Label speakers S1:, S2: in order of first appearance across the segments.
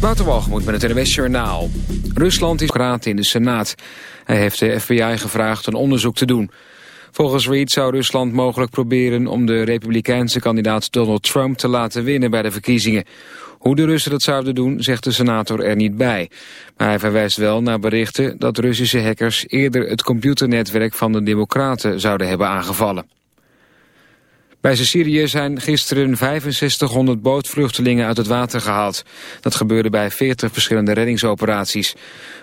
S1: Waterwalgemoed met het NWS Journaal. Rusland is raad in de Senaat. Hij heeft de FBI gevraagd een onderzoek te doen. Volgens Reid zou Rusland mogelijk proberen om de republikeinse kandidaat Donald Trump te laten winnen bij de verkiezingen. Hoe de Russen dat zouden doen, zegt de senator er niet bij. Maar hij verwijst wel naar berichten dat Russische hackers eerder het computernetwerk van de democraten zouden hebben aangevallen. Bij Sicilië zijn gisteren 6500 bootvluchtelingen uit het water gehaald. Dat gebeurde bij 40 verschillende reddingsoperaties.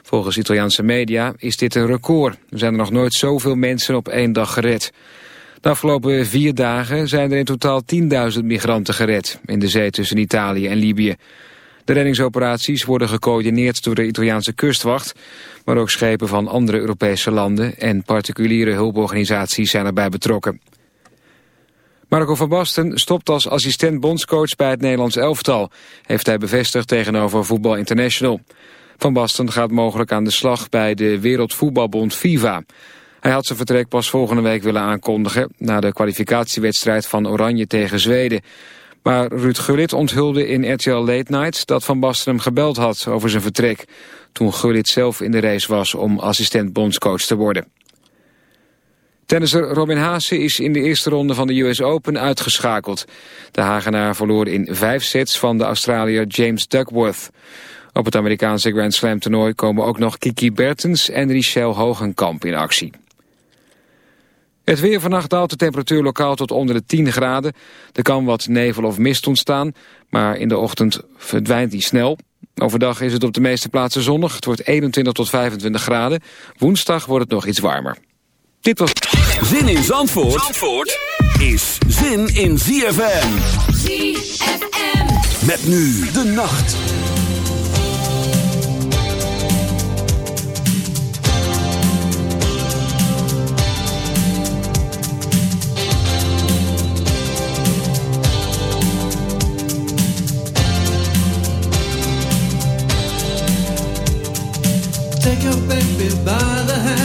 S1: Volgens Italiaanse media is dit een record. Er zijn er nog nooit zoveel mensen op één dag gered. De afgelopen vier dagen zijn er in totaal 10.000 migranten gered... in de zee tussen Italië en Libië. De reddingsoperaties worden gecoördineerd door de Italiaanse kustwacht... maar ook schepen van andere Europese landen... en particuliere hulporganisaties zijn erbij betrokken. Marco van Basten stopt als assistent bondscoach bij het Nederlands elftal, heeft hij bevestigd tegenover Voetbal International. Van Basten gaat mogelijk aan de slag bij de Wereldvoetbalbond FIFA. Hij had zijn vertrek pas volgende week willen aankondigen... na de kwalificatiewedstrijd van Oranje tegen Zweden. Maar Ruud Gullit onthulde in RTL Late Night... dat Van Basten hem gebeld had over zijn vertrek... toen Gullit zelf in de race was om assistent bondscoach te worden. Tennisser Robin Haase is in de eerste ronde van de US Open uitgeschakeld. De Hagenaar verloor in vijf sets van de Australiër James Duckworth. Op het Amerikaanse Grand Slam toernooi komen ook nog Kiki Bertens en Richel Hogenkamp in actie. Het weer vannacht daalt de temperatuur lokaal tot onder de 10 graden. Er kan wat nevel of mist ontstaan, maar in de ochtend verdwijnt die snel. Overdag is het op de meeste plaatsen zonnig. Het wordt 21 tot 25 graden. Woensdag wordt het nog iets warmer. Dit was...
S2: Zin in Zandvoort, Zandvoort is zin in ZFM. ZFM. Met nu de nacht.
S3: Take your baby by the hand and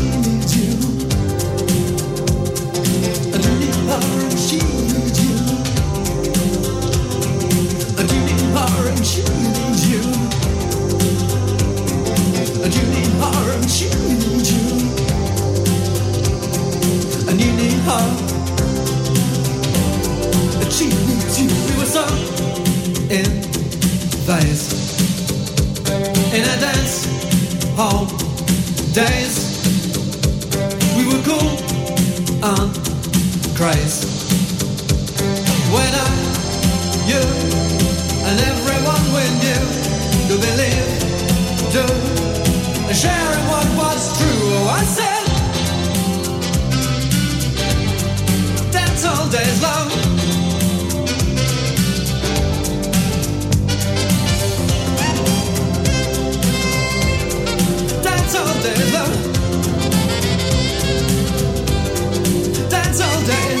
S3: We were so in in a dance hall days. We were cool and
S4: when I, you, and everyone we knew believe, sharing what was true. Oh, I said. all day long. Dance all day long. Dance all day.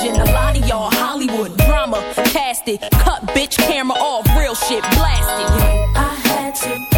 S5: A lot of y'all Hollywood drama, cast it, cut bitch camera off, real shit blasted.
S6: I had to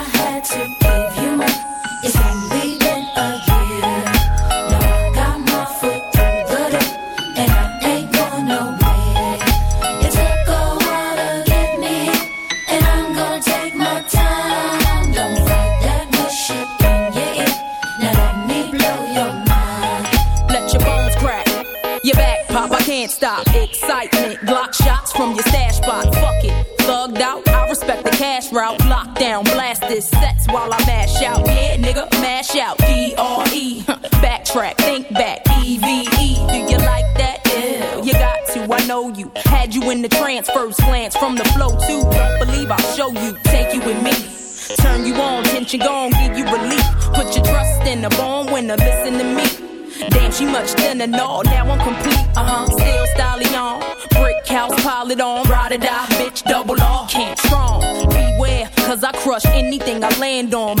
S7: die, bitch, double R. Can't strong, beware, cause I crush anything I land on.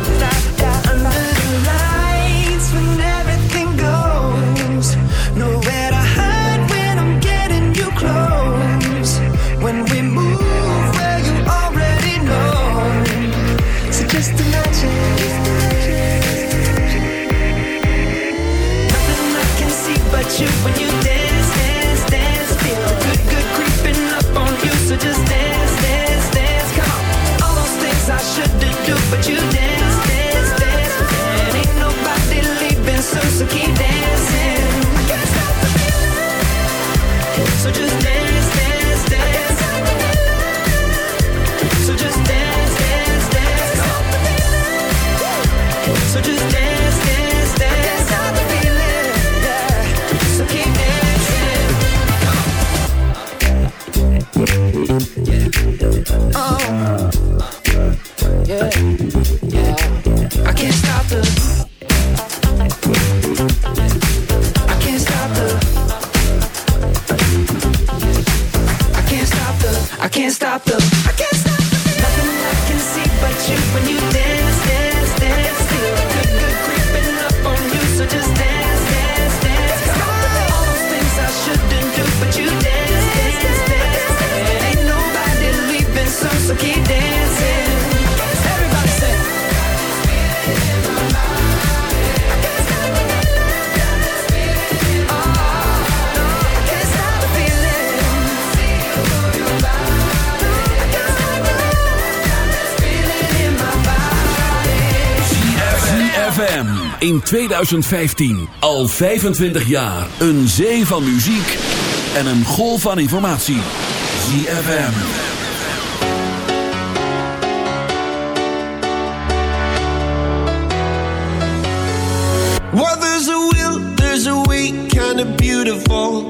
S2: 2015. Al 25 jaar. Een zee van muziek en een golf van informatie. ZFM.
S8: Well, there's a will, there's a way, kinda beautiful.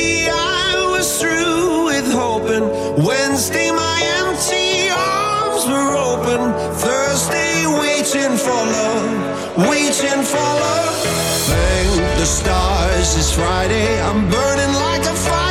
S8: waiting for love. Thank the stars it's Friday. I'm burning like a fire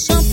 S9: something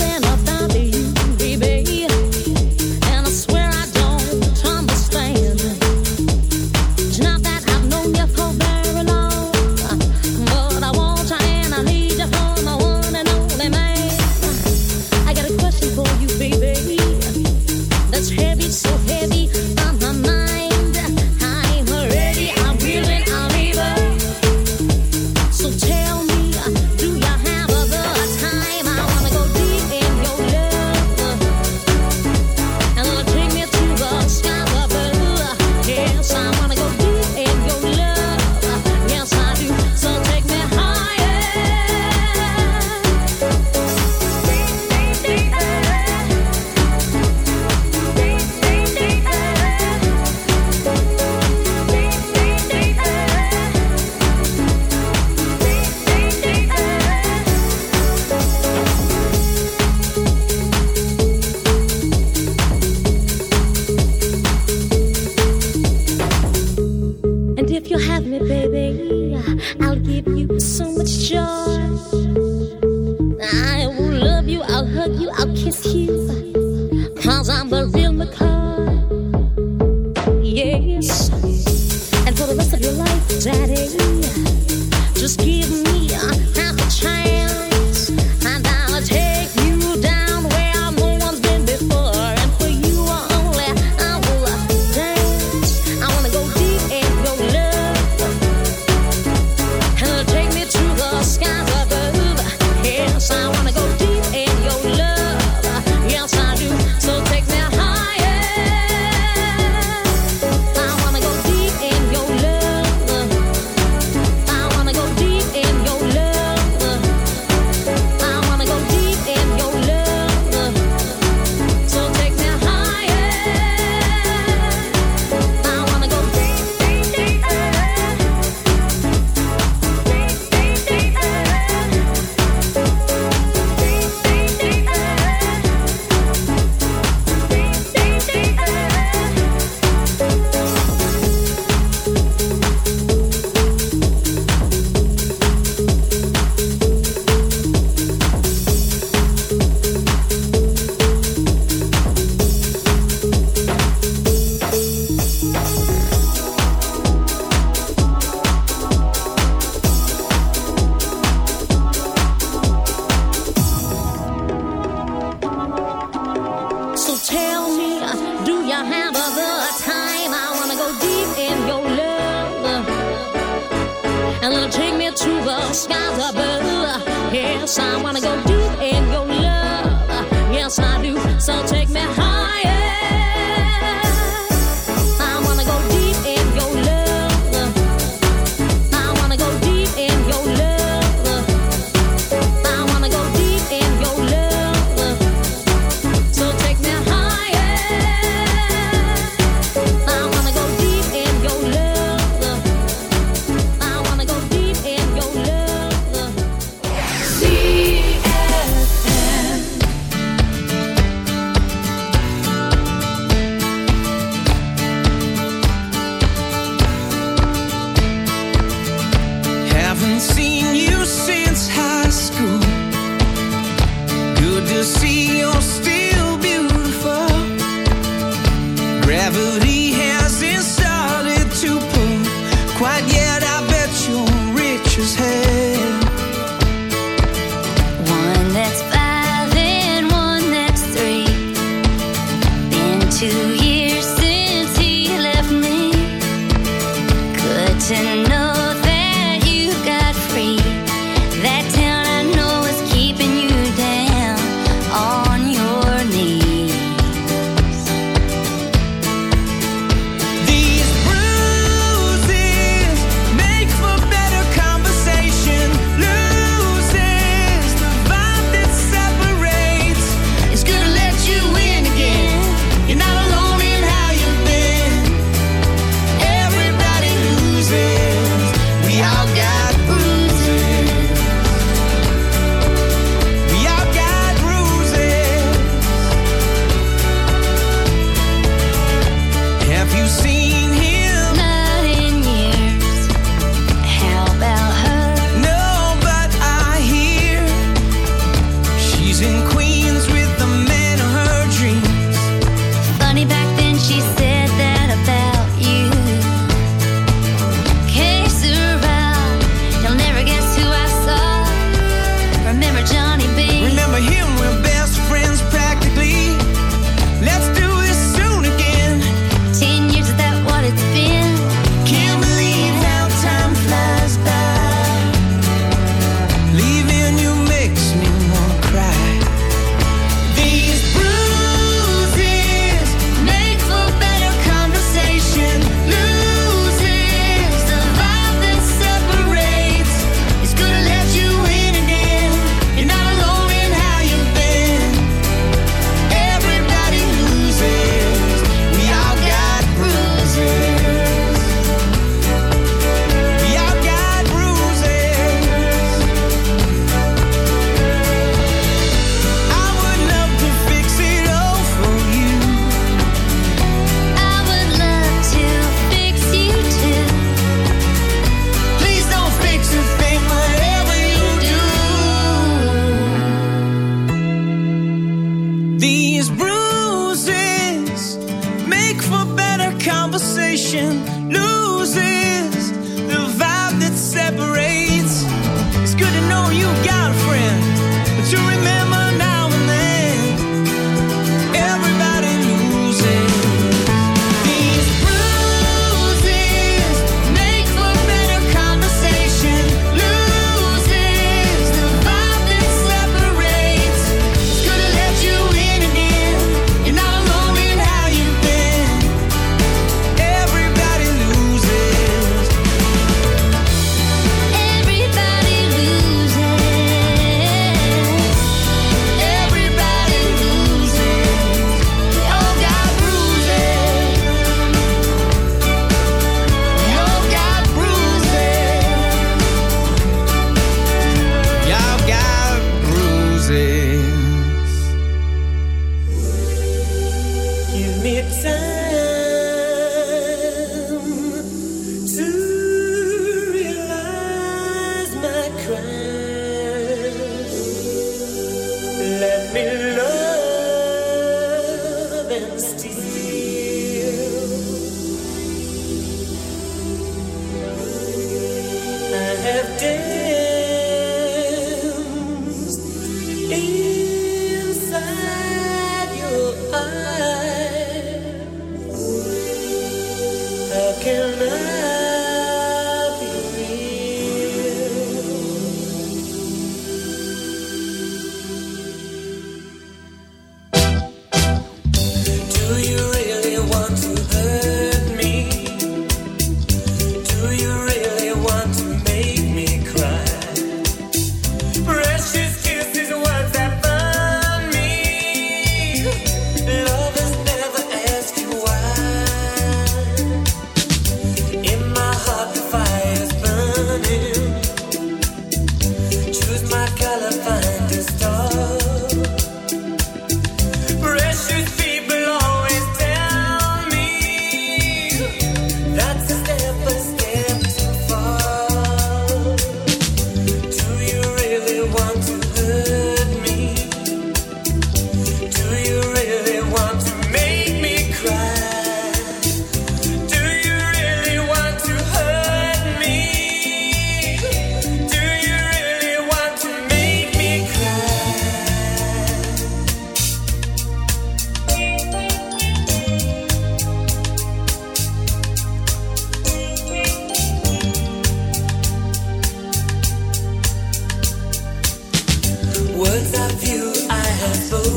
S10: Words of you I have spoken.